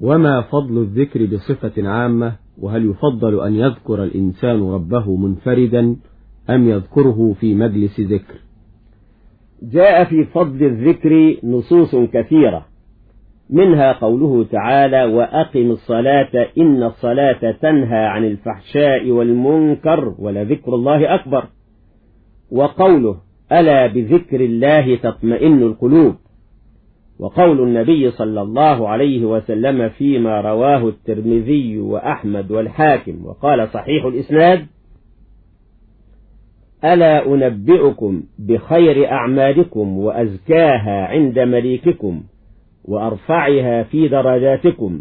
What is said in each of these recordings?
وما فضل الذكر بصفة عامة وهل يفضل أن يذكر الإنسان ربه منفردا أم يذكره في مجلس ذكر؟ جاء في فضل الذكر نصوص كثيرة منها قوله تعالى وأقم الصلاة إن الصلاة تنهى عن الفحشاء والمنكر ولذكر الله أكبر. وقوله ألا بذكر الله تطمئن القلوب. وقول النبي صلى الله عليه وسلم فيما رواه الترمذي وأحمد والحاكم وقال صحيح الإسناد ألا أنبئكم بخير أعمالكم وأزكاها عند مليككم وأرفعها في درجاتكم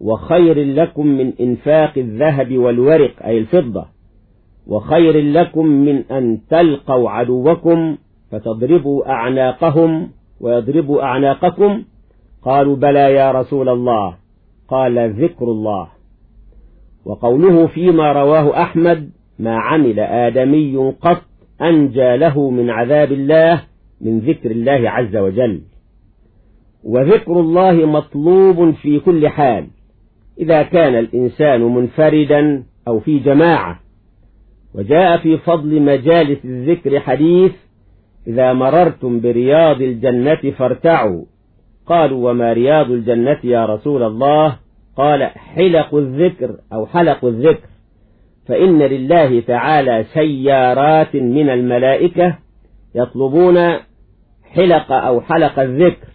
وخير لكم من إنفاق الذهب والورق أي الفضة وخير لكم من أن تلقوا عدوكم فتضربوا أعناقهم ويضربوا أعناقكم. قالوا بلى يا رسول الله. قال ذكر الله. وقوله فيما رواه أحمد ما عمل آدمي قط أنجى له من عذاب الله من ذكر الله عز وجل. وذكر الله مطلوب في كل حال. إذا كان الإنسان منفردا أو في جماعة. وجاء في فضل مجالس الذكر حديث إذا مررتم برياض الجنة فارتعوا. قالوا وما رياض الجنة يا رسول الله؟ قال حلق الذكر أو حلق الذكر. فإن لله تعالى سيارات من الملائكة يطلبون حلق أو حلق الذكر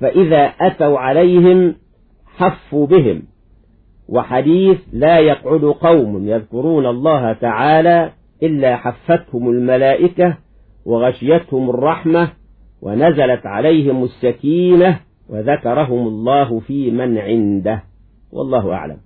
فإذا أتوا عليهم حفوا بهم. وحديث لا يقعد قوم يذكرون الله تعالى إلا حفتهم الملائكة وغشيتهم الرحمة ونزلت عليهم السكينة وذكرهم الله في من عنده. والله أعلم.